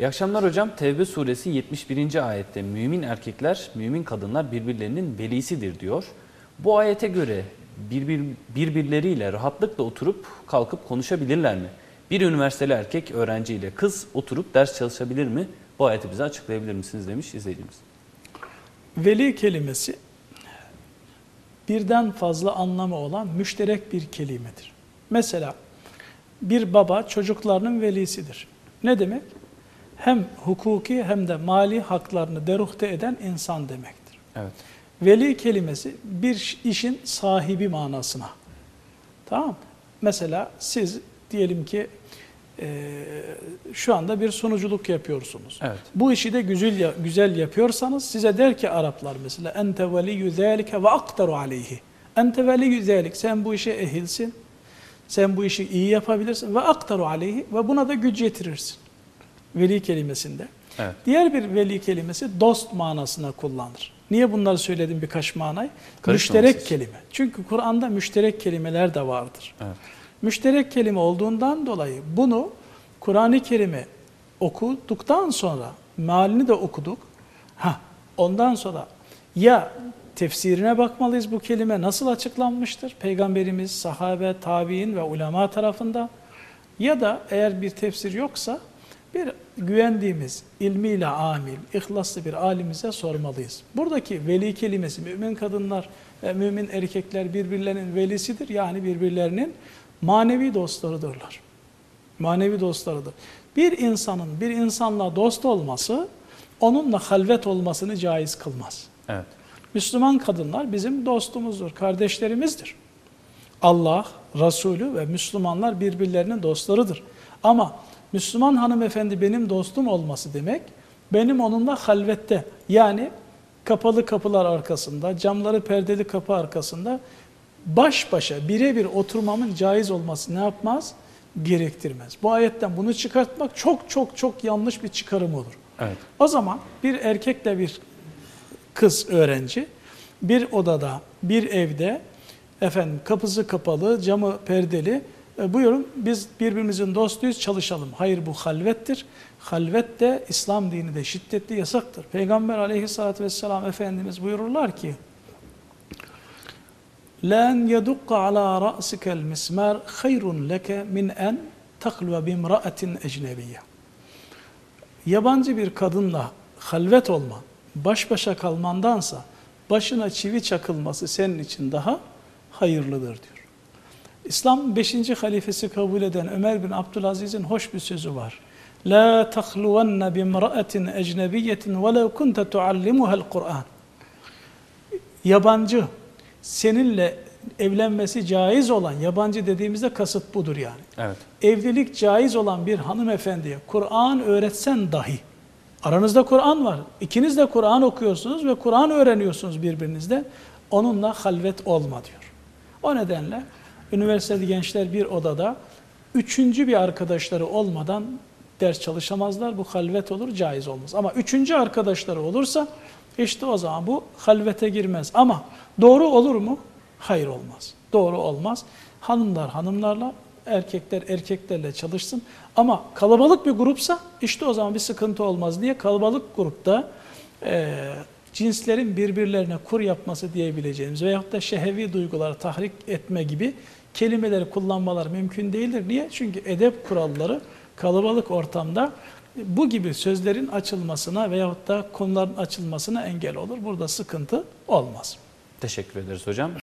İyi akşamlar hocam. Tevbe suresi 71. ayette mümin erkekler, mümin kadınlar birbirlerinin velisidir diyor. Bu ayete göre birbir, birbirleriyle rahatlıkla oturup kalkıp konuşabilirler mi? Bir üniversiteli erkek öğrenciyle kız oturup ders çalışabilir mi? Bu ayeti bize açıklayabilir misiniz demiş izleyicimiz. Veli kelimesi birden fazla anlamı olan müşterek bir kelimedir. Mesela bir baba çocuklarının velisidir. Ne demek? Hem hukuki hem de mali haklarını deruhte eden insan demektir. Evet. Veli kelimesi bir işin sahibi manasına. Tamam Mesela siz diyelim ki e, şu anda bir sunuculuk yapıyorsunuz. Evet. Bu işi de güzel güzel yapıyorsanız size der ki Araplar mesela ente veliyyü zâlike ve aktaru aleyhi. Ente veliyyü zâlik sen bu işe ehilsin. Sen bu işi iyi yapabilirsin ve aktaru aleyhi ve buna da güç yetirirsin. Veli kelimesinde. Evet. Diğer bir veli kelimesi dost manasına kullanılır. Niye bunları söyledim birkaç manayı? Karışmaması Müşterek kelime. Çünkü Kur'an'da müşterek kelimeler de vardır. Evet. Müşterek kelime olduğundan dolayı bunu Kur'an-ı Kerim'i okuduktan sonra mealini de okuduk. Ha, ondan sonra ya tefsirine bakmalıyız bu kelime nasıl açıklanmıştır? Peygamberimiz, sahabe, tabi'in ve ulema tarafından ya da eğer bir tefsir yoksa bir güvendiğimiz ilmiyle amil, ihlaslı bir alimize sormalıyız. Buradaki veli kelimesi mümin kadınlar ve mümin erkekler birbirlerinin velisidir. Yani birbirlerinin manevi dostlarıdırlar. Manevi dostlarıdır. Bir insanın bir insanla dost olması onunla halvet olmasını caiz kılmaz. Evet. Müslüman kadınlar bizim dostumuzdur, kardeşlerimizdir. Allah, Resulü ve Müslümanlar birbirlerinin dostlarıdır. Ama Müslüman hanımefendi benim dostum olması demek, benim onunla halvette yani kapalı kapılar arkasında, camları perdeli kapı arkasında baş başa birebir oturmamın caiz olması ne yapmaz? Gerektirmez. Bu ayetten bunu çıkartmak çok çok çok yanlış bir çıkarım olur. Evet. O zaman bir erkekle bir kız öğrenci bir odada, bir evde efendim kapısı kapalı, camı perdeli e, buyurun biz birbirimizin dostuyuz çalışalım. Hayır bu halvettir. Halvet de İslam dini de şiddetli yasaktır. Peygamber aleyhissalatü vesselam Efendimiz buyururlar ki لَاَنْ يَدُقَّ عَلَى رَأْسِكَ الْمِسْمَارِ خَيْرٌ لَكَ مِنْ اَنْ تَقْلُوَ بِمْرَأَةٍ اَجْنَبِيَّ Yabancı bir kadınla halvet olman, baş başa kalmandansa başına çivi çakılması senin için daha hayırlıdır diyor. İslam 5. halifesi kabul eden Ömer bin Abdülaziz'in hoş bir sözü var. La tahluwanna bimra'atin ecnebiyetin ve lev kunte tuallimuha'l Kur'an. Yabancı seninle evlenmesi caiz olan yabancı dediğimizde kasıt budur yani. Evet. Evlilik caiz olan bir hanımefendiye Kur'an öğretsen dahi aranızda Kur'an var. İkiniz de Kur'an okuyorsunuz ve Kur'an öğreniyorsunuz birbirinizde. Onunla halvet olma diyor. O nedenle üniversiteli gençler bir odada üçüncü bir arkadaşları olmadan ders çalışamazlar. Bu halvet olur, caiz olmaz. Ama üçüncü arkadaşları olursa işte o zaman bu halvete girmez. Ama doğru olur mu? Hayır olmaz. Doğru olmaz. Hanımlar hanımlarla, erkekler erkeklerle çalışsın. Ama kalabalık bir grupsa işte o zaman bir sıkıntı olmaz. Niye? Kalabalık grupta e, cinslerin birbirlerine kur yapması diyebileceğimiz veyahut da şehevi duyguları tahrik etme gibi kelimeleri kullanmalar mümkün değildir. Niye? Çünkü edep kuralları kalabalık ortamda bu gibi sözlerin açılmasına veyahut da konuların açılmasına engel olur. Burada sıkıntı olmaz. Teşekkür ederiz hocam.